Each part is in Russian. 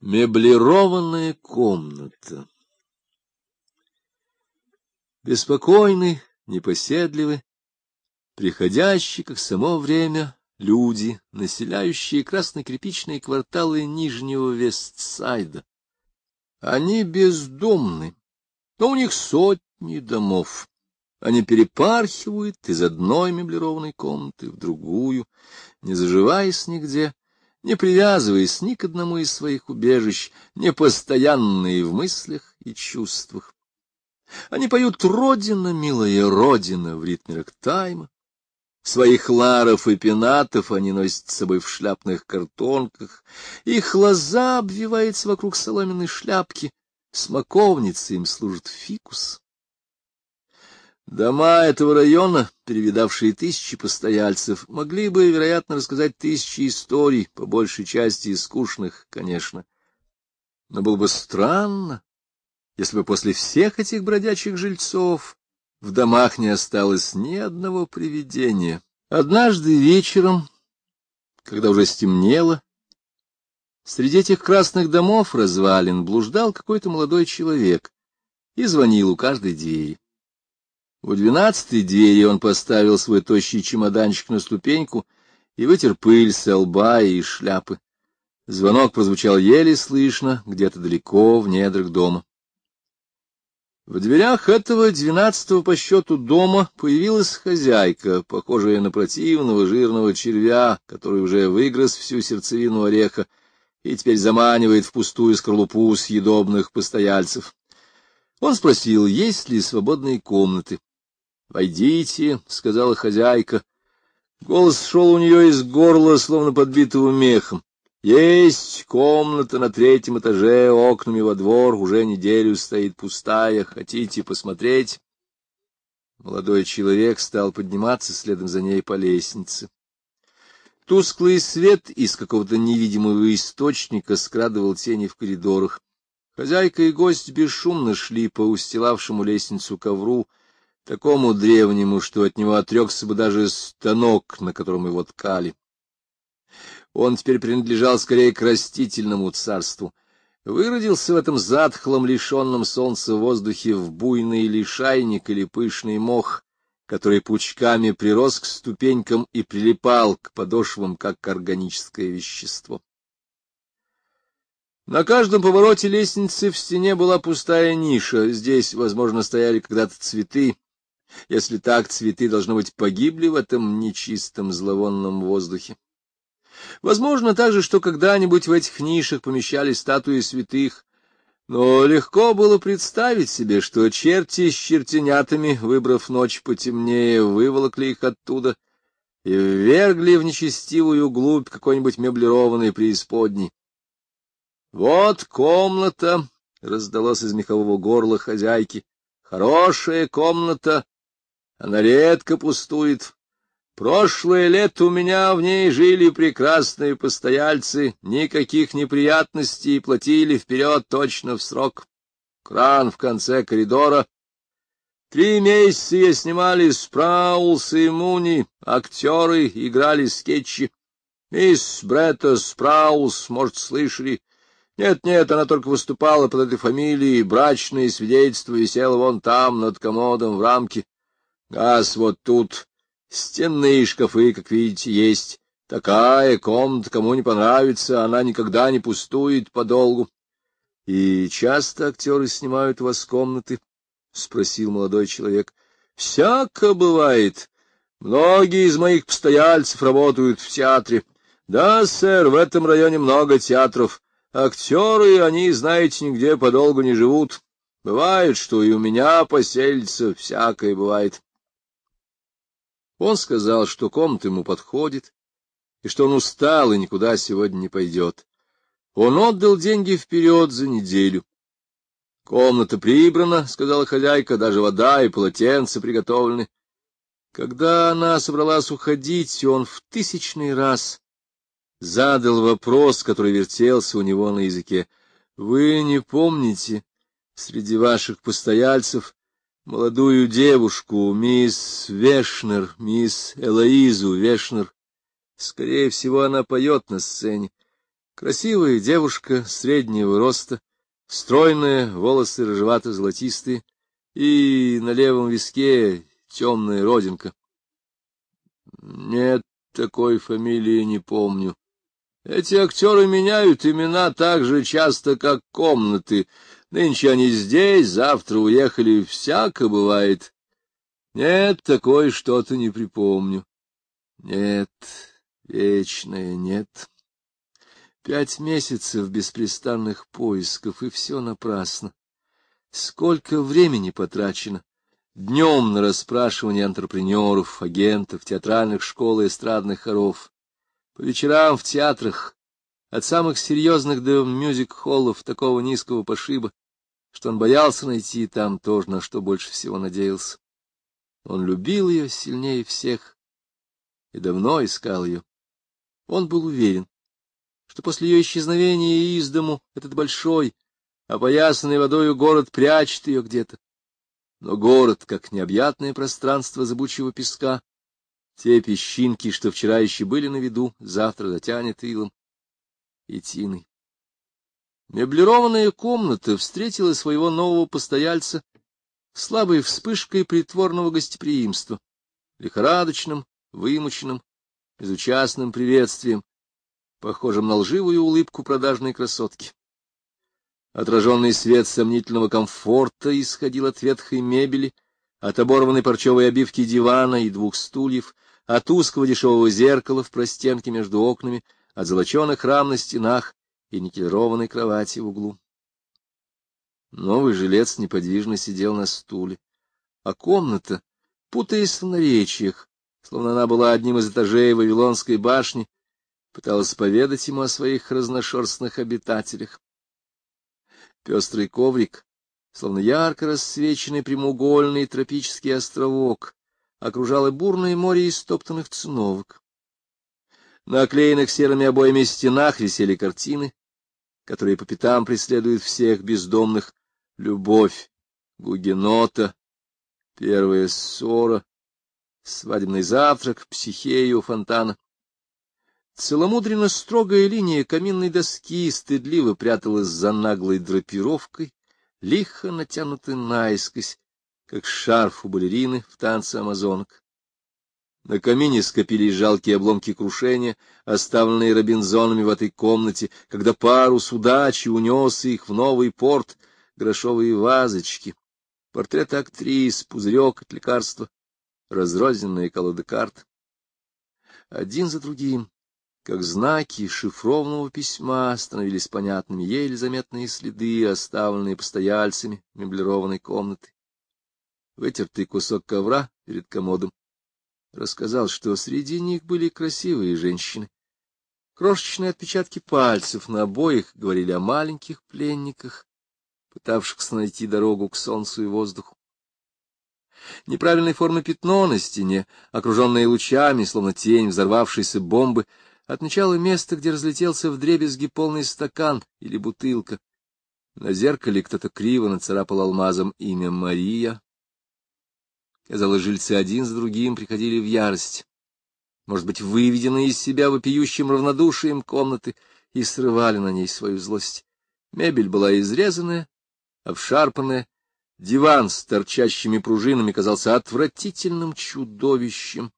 Меблированная комната. Беспокойный, непоседливый, приходящий, как само время, люди, населяющие красно-кирпичные кварталы Нижнего Вестсайда. Они бездомны, но у них сотни домов. Они перепархивают из одной меблированной комнаты в другую, не заживаясь нигде, не привязываясь ни к одному из своих убежищ, не постоянные в мыслях и чувствах. Они поют «Родина, милая Родина» в ритме рактайма. Своих ларов и пенатов они носят с собой в шляпных картонках. Их лоза обвивается вокруг соломенной шляпки. Смоковницей им служит фикус. Дома этого района, перевидавшие тысячи постояльцев, могли бы, вероятно, рассказать тысячи историй, по большей части скучных, конечно. Но было бы странно, если бы после всех этих бродячих жильцов в домах не осталось ни одного привидения. Однажды вечером, когда уже стемнело, среди этих красных домов развалин блуждал какой-то молодой человек и звонил у каждой двери. У двенадцатой двери он поставил свой тощий чемоданчик на ступеньку и вытер пыль со лба и шляпы. Звонок прозвучал еле слышно, где-то далеко, в недрах дома. В дверях этого двенадцатого по счету дома появилась хозяйка, похожая на противного жирного червя, который уже выгрыз всю сердцевину ореха и теперь заманивает в пустую скорлупу съедобных постояльцев. Он спросил, есть ли свободные комнаты. «Войдите», — сказала хозяйка. Голос шел у нее из горла, словно подбитого мехом. «Есть комната на третьем этаже, окнами во двор, уже неделю стоит пустая. Хотите посмотреть?» Молодой человек стал подниматься следом за ней по лестнице. Тусклый свет из какого-то невидимого источника скрадывал тени в коридорах. Хозяйка и гость бесшумно шли по устилавшему лестницу ковру, такому древнему, что от него отрекся бы даже станок, на котором его ткали. Он теперь принадлежал скорее к растительному царству. Выродился в этом затхлом, лишенном солнца воздухе в буйный лишайник или пышный мох, который пучками прирос к ступенькам и прилипал к подошвам, как органическое вещество. На каждом повороте лестницы в стене была пустая ниша. Здесь, возможно, стояли когда-то цветы, если так, цветы, должно быть, погибли в этом нечистом зловонном воздухе. Возможно также, что когда-нибудь в этих нишах помещали статуи святых, но легко было представить себе, что черти с чертенятами, выбрав ночь потемнее, выволокли их оттуда и ввергли в нечестивую глубь какой-нибудь меблированной преисподней. — Вот комната, — раздалось из мехового горла хозяйки, — хорошая комната, она редко пустует. Прошлое лето у меня в ней жили прекрасные постояльцы, никаких неприятностей и платили вперед точно в срок. Кран в конце коридора. Три месяца я снимали Спраулс и Муни, актеры играли скетчи. Мисс Бретта Спраулс, может, слышали. Нет-нет, она только выступала под этой фамилией, брачное свидетельство висело вон там, над комодом, в рамке. Газ вот тут, стенные шкафы, как видите, есть. Такая комната, кому не понравится, она никогда не пустует подолгу. — И часто актеры снимают у вас комнаты? — спросил молодой человек. — Всяко бывает. Многие из моих постояльцев работают в театре. Да, сэр, в этом районе много театров. Актеры, они, знаете, нигде подолгу не живут. Бывает, что и у меня поселится, всякое бывает. Он сказал, что комната ему подходит, и что он устал и никуда сегодня не пойдет. Он отдал деньги вперед за неделю. — Комната прибрана, — сказала хозяйка, — даже вода и полотенце приготовлены. Когда она собралась уходить, он в тысячный раз задал вопрос, который вертелся у него на языке. — Вы не помните среди ваших постояльцев молодую девушку, мисс Вешнер, мисс Элоизу Вешнер. Скорее всего, она поет на сцене. Красивая девушка среднего роста, стройные, волосы рыжевато-золотистые, и на левом виске темная родинка. Нет, такой фамилии не помню. Эти актеры меняют имена так же часто, как комнаты. Нынче они здесь, завтра уехали, всяко бывает. Нет, такой что-то не припомню. Нет, вечное нет. Пять месяцев беспрестанных поисков, и все напрасно. Сколько времени потрачено? Днем на расспрашивание антрепренеров, агентов, театральных школ и эстрадных хоров. По вечерам в театрах, от самых серьезных до мюзик-холлов такого низкого пошиба, что он боялся найти там то, на что больше всего надеялся. Он любил ее сильнее всех и давно искал ее. Он был уверен, что после ее исчезновения из дому этот большой, опоясанный водою город прячет ее где-то. Но город, как необъятное пространство зыбучего песка, те песчинки, что вчера еще были на виду, завтра затянет илом и тиной. Меблированная комната встретила своего нового постояльца слабой вспышкой притворного гостеприимства, лихорадочным, вымученным, безучастным приветствием, похожим на лживую улыбку продажной красотки. Отраженный свет сомнительного комфорта исходил от ветхой мебели, от оборванной парчевой обивки дивана и двух стульев, от узкого дешевого зеркала в простенке между окнами, от золоченых рам на стенах и никелированной кровати в углу. Новый жилец неподвижно сидел на стуле, а комната, путаясь в наречиях, словно она была одним из этажей Вавилонской башни, пыталась поведать ему о своих разношерстных обитателях. Пестрый коврик, словно ярко рассвеченный прямоугольный тропический островок, окружало бурное море истоптанных циновок. На оклеенных серыми обоями стенах висели картины, которые по пятам преследуют всех бездомных. Любовь, Гугенота, первая ссора, свадебный завтрак, психея у фонтана. Целомудренно строгая линия каминной доски стыдливо пряталась за наглой драпировкой, лихо натянутой наискось, как шарф у балерины в танце амазонок. На камине скопились жалкие обломки крушения, оставленные Робинзонами в этой комнате, когда парус удачи унес их в новый порт, грошовые вазочки, портреты актрис, пузырек от лекарства, разрозненные колоды карт. Один за другим как знаки шифрованного письма становились понятными еле заметные следы, оставленные постояльцами меблированной комнаты. Вытертый кусок ковра перед комодом рассказал, что среди них были красивые женщины. Крошечные отпечатки пальцев на обоих говорили о маленьких пленниках, пытавшихся найти дорогу к солнцу и воздуху. Неправильной формы пятно на стене, окруженное лучами, словно тень взорвавшейся бомбы, отмечала место, где разлетелся вдребезги полный стакан или бутылка. На зеркале кто-то криво нацарапал алмазом имя Мария. Казалось, жильцы один за другим приходили в ярость. Может быть, выведенные из себя вопиющим равнодушием комнаты, и срывали на ней свою злость. Мебель была изрезанная, обшарпанная, диван с торчащими пружинами казался отвратительным чудовищем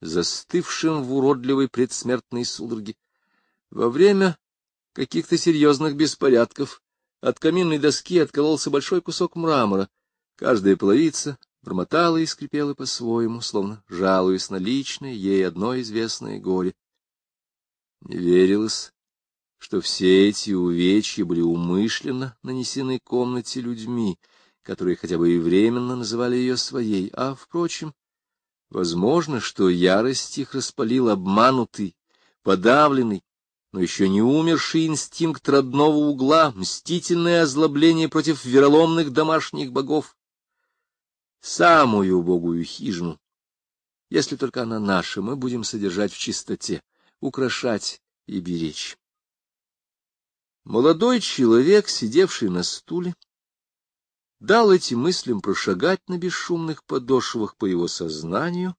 застывшим в уродливой предсмертной судороге. Во время каких-то серьезных беспорядков от каминной доски откололся большой кусок мрамора. Каждая половица бормотала и скрипела по-своему, словно жалуясь на личное, ей одно известное горе. Не верилось, что все эти увечья были умышленно нанесены комнате людьми, которые хотя бы и временно называли ее своей, а, впрочем, Возможно, что ярость их распалил обманутый, подавленный, но еще не умерший инстинкт родного угла, мстительное озлобление против вероломных домашних богов. Самую убогую хижину, если только она наша, мы будем содержать в чистоте, украшать и беречь. Молодой человек, сидевший на стуле, дал этим мыслям прошагать на бесшумных подошвах по его сознанию.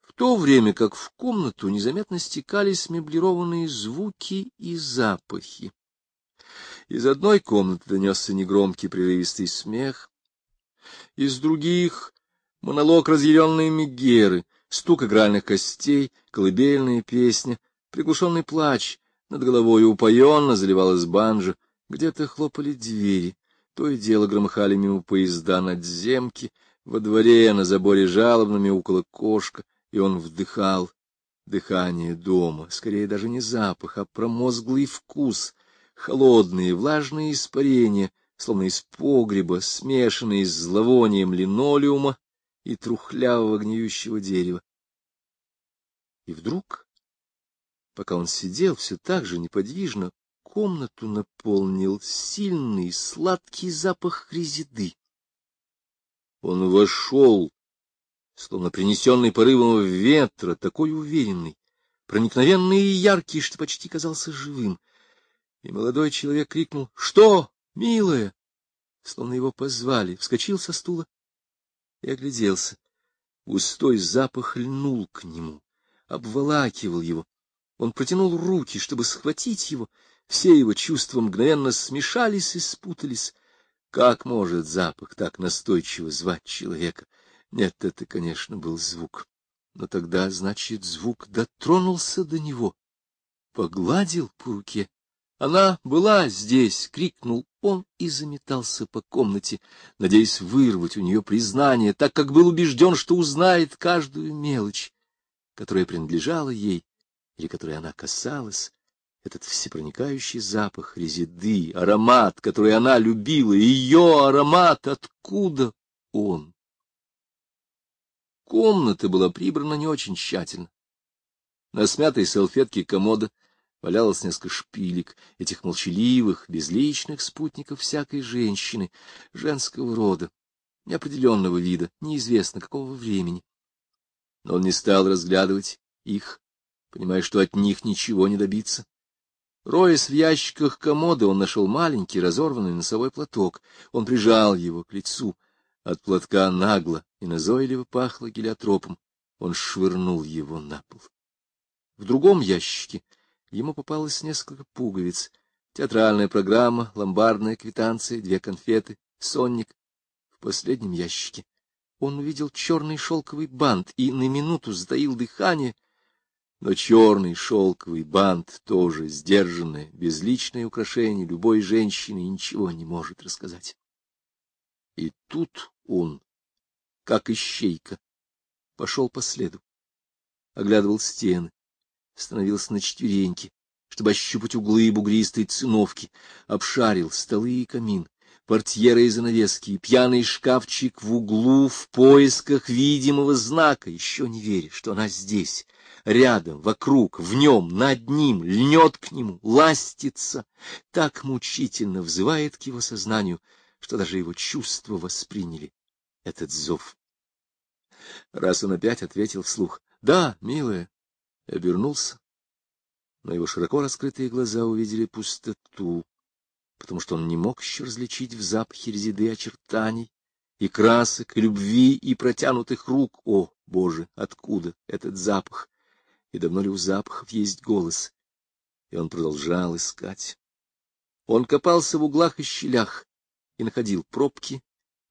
В то время как в комнату незаметно стекались меблированные звуки и запахи. Из одной комнаты донесся негромкий прерывистый смех, из других — монолог разъяренной Мегеры, стук игральных костей, колыбельная песня, приглушенный плач, над головой упоенно заливалась банджа, где-то хлопали двери, то и дело громыхали мимо поезда надземки, во дворе на заборе жалобно мяукала кошка, и он вдыхал дыхание дома, скорее даже не запах, а промозглый вкус, холодные влажные испарения, словно из погреба, смешанные с зловонием линолеума и трухлявого гниющего дерева. И вдруг, пока он сидел все так же неподвижно, комнату наполнил сильный сладкий запах резиды. Он вошел, словно принесенный порывом ветра, такой уверенный, проникновенный и яркий, что почти казался живым. И молодой человек крикнул «Что, милая?» Словно его позвали, вскочил со стула и огляделся. Густой запах льнул к нему, обволакивал его. Он протянул руки, чтобы схватить его. Все его чувства мгновенно смешались и спутались. Как может запах так настойчиво звать человека? Нет, это, конечно, был звук. Но тогда, значит, звук дотронулся до него, погладил по руке. Она была здесь, — крикнул он и заметался по комнате, надеясь вырвать у нее признание, так как был убежден, что узнает каждую мелочь, которая принадлежала ей или которой она касалась, этот всепроникающий запах резиды, аромат, который она любила, ее аромат, откуда он? Комната была прибрана не очень тщательно. На смятой салфетке комода валялось несколько шпилек, этих молчаливых, безличных спутников всякой женщины, женского рода, неопределенного вида, неизвестно какого времени. Но он не стал разглядывать их, понимая, что от них ничего не добиться. Роясь в ящиках комода, он нашел маленький разорванный носовой платок. Он прижал его к лицу. От платка нагло и назойливо пахло гелиотропом. Он швырнул его на пол. В другом ящике ему попалось несколько пуговиц. Театральная программа, ломбардная квитанция, две конфеты, сонник. В последнем ящике он увидел черный шелковый бант и на минуту затаил дыхание — но черный шелковый бант тоже сдержанное, безличное украшение любой женщины ничего не может рассказать. И тут он, как ищейка, пошел по следу, оглядывал стены, становился на четвереньки, чтобы ощупать углы бугристой циновки, обшарил столы и камин, портьеры и занавески, и пьяный шкафчик в углу в поисках видимого знака, еще не веря, что она здесь, рядом, вокруг, в нем, над ним, льнет к нему, ластится, так мучительно взывает к его сознанию, что даже его чувства восприняли этот зов. Раз он опять ответил вслух «Да, милая», обернулся, но его широко раскрытые глаза увидели пустоту, потому что он не мог еще различить в запахе резиды очертаний, и красок, и любви, и протянутых рук. О, Боже, откуда этот запах? и давно ли у запахов есть голос. И он продолжал искать. Он копался в углах и щелях и находил пробки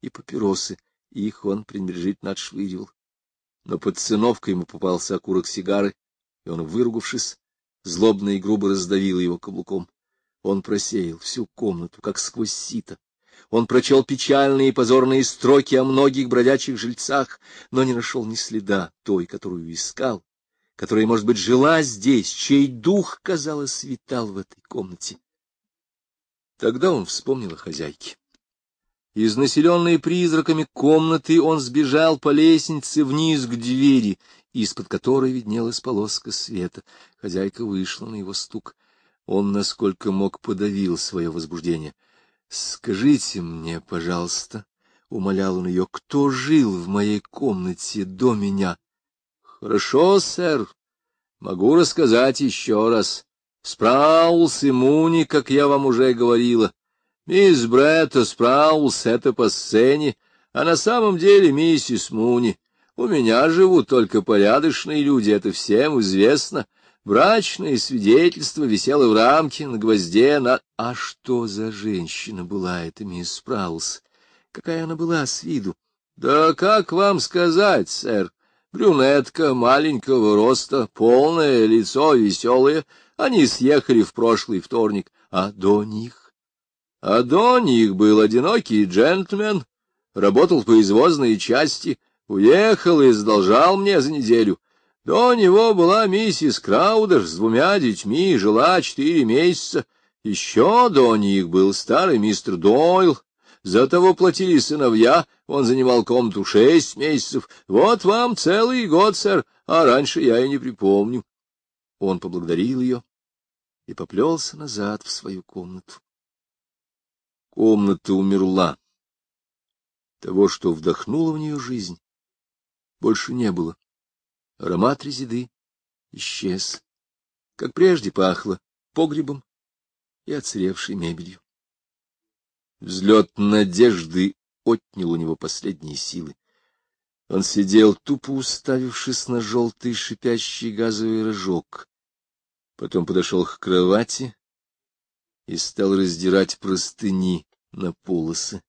и папиросы, и их он пренебрежительно отшвыривал. Но под циновкой ему попался окурок сигары, и он, выругавшись, злобно и грубо раздавил его каблуком. Он просеял всю комнату, как сквозь сито. Он прочел печальные и позорные строки о многих бродячих жильцах, но не нашел ни следа той, которую искал, которая, может быть, жила здесь, чей дух, казалось, витал в этой комнате. Тогда он вспомнил о хозяйке. Из населенной призраками комнаты он сбежал по лестнице вниз к двери, из-под которой виднелась полоска света. Хозяйка вышла на его стук. Он, насколько мог, подавил свое возбуждение. — Скажите мне, пожалуйста, — умолял он ее, — кто жил в моей комнате до меня? — Хорошо, сэр. Могу рассказать еще раз. Спраулс и Муни, как я вам уже говорила. Мисс Бретта Спраулс — это по сцене, а на самом деле миссис Муни. У меня живут только порядочные люди, это всем известно. Брачное свидетельство висело в рамке, на гвозде, на... А что за женщина была эта мисс Спраус? Какая она была с виду? Да как вам сказать, сэр? Брюнетка маленького роста, полное лицо веселое. Они съехали в прошлый вторник, а до них... А до них был одинокий джентльмен, работал по извозной части, уехал и задолжал мне за неделю. До него была миссис Краудер с двумя детьми, жила четыре месяца. Еще до них был старый мистер Дойл. За того платили сыновья, он занимал комнату шесть месяцев. Вот вам целый год, сэр, а раньше я и не припомню. Он поблагодарил ее и поплелся назад в свою комнату. Комната умерла. Того, что вдохнула в нее жизнь, больше не было. Аромат резиды исчез. Как прежде пахло погребом и отсыревшей мебелью. Взлет надежды отнял у него последние силы. Он сидел, тупо уставившись на желтый шипящий газовый рожок. Потом подошел к кровати и стал раздирать простыни на полосы.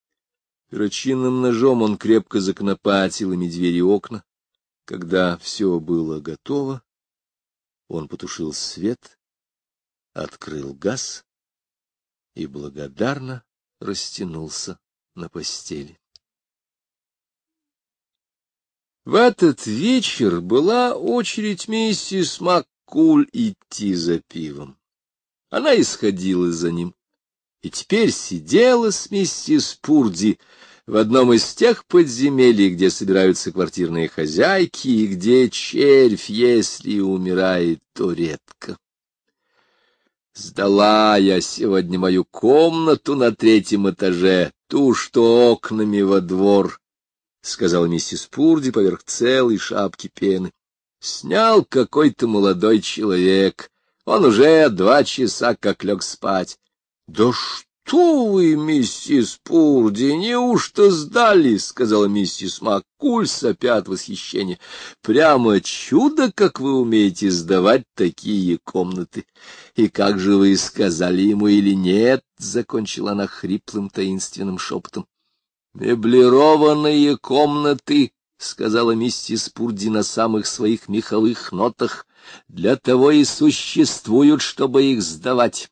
Перочинным ножом он крепко законопатил ими двери окна, когда все было готово, он потушил свет, открыл газ и благодарно растянулся на постели. В этот вечер была очередь миссис Маккуль идти за пивом. Она исходила за ним, и теперь сидела с миссис Пурди в одном из тех подземелий, где собираются квартирные хозяйки, и где червь, если умирает, то редко. Сдала я сегодня мою комнату на третьем этаже, ту, что окнами во двор, — сказала миссис Пурди поверх целой шапки пены. Снял какой-то молодой человек. Он уже два часа как лег спать. Да что? вы, миссис Пурди, неужто сдали? — сказала миссис Маккуль, сопя от восхищения. — Прямо чудо, как вы умеете сдавать такие комнаты. И как же вы сказали ему или нет? — закончила она хриплым таинственным шепотом. — Меблированные комнаты, — сказала миссис Пурди на самых своих меховых нотах, — для того и существуют, чтобы их сдавать.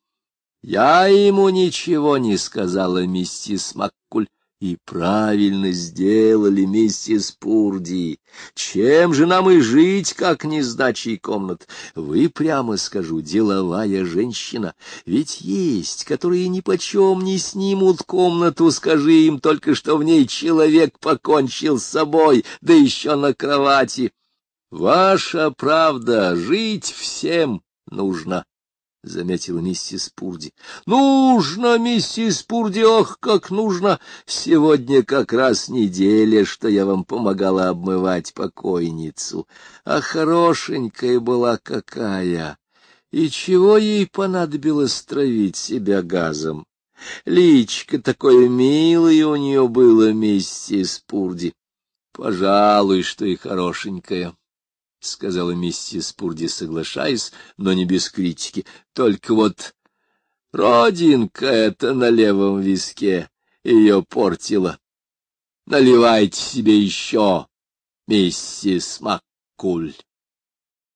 Я ему ничего не сказала, миссис Маккуль. И правильно сделали, миссис Пурди. Чем же нам и жить, как не сдачей комнат? Вы, прямо скажу, деловая женщина. Ведь есть, которые ни почем не снимут комнату, скажи им только, что в ней человек покончил с собой, да еще на кровати. Ваша правда, жить всем нужно. — заметила миссис Пурди. — Нужно, миссис Пурди, ох, как нужно! Сегодня как раз неделя, что я вам помогала обмывать покойницу. А хорошенькая была какая! И чего ей понадобилось травить себя газом? Личко такое милое у нее было, миссис Пурди. Пожалуй, что и хорошенькая. — сказала миссис Пурди, соглашаясь, но не без критики. — Только вот родинка эта на левом виске ее портила. Наливайте себе еще, миссис Маккуль.